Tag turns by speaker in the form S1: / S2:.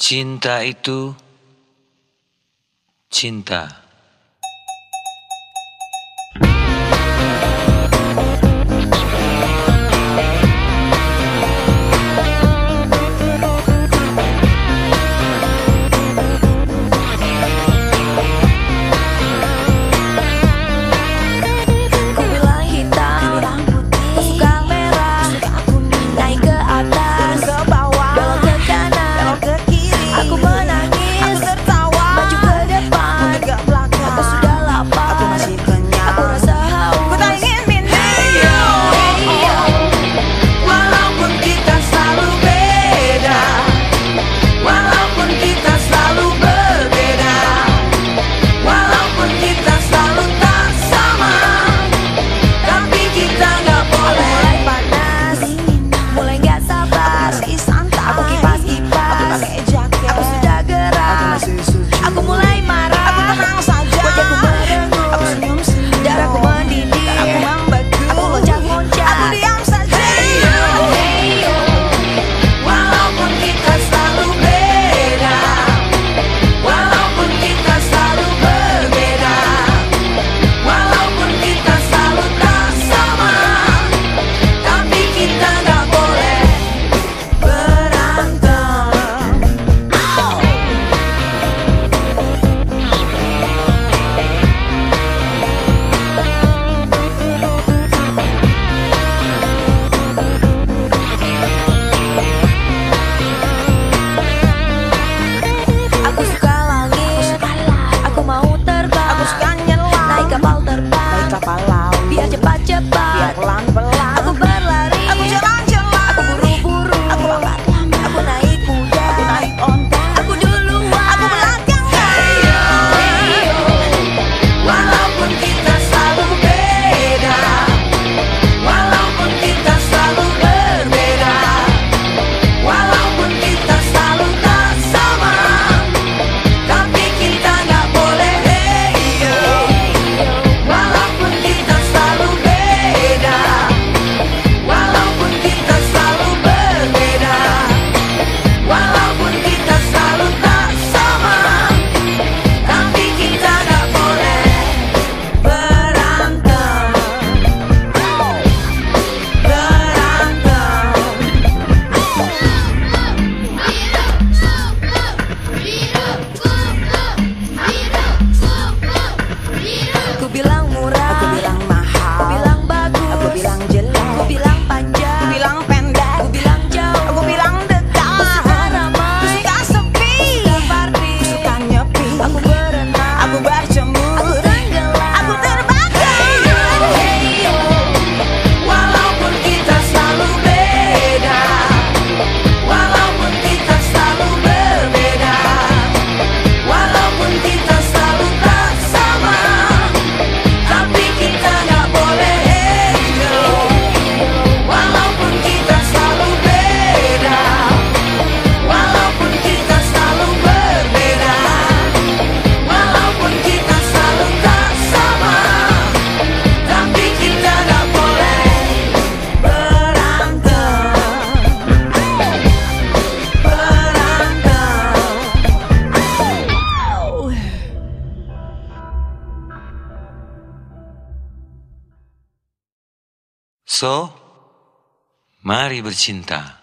S1: Cinta itu cinta. So, mari bercinta.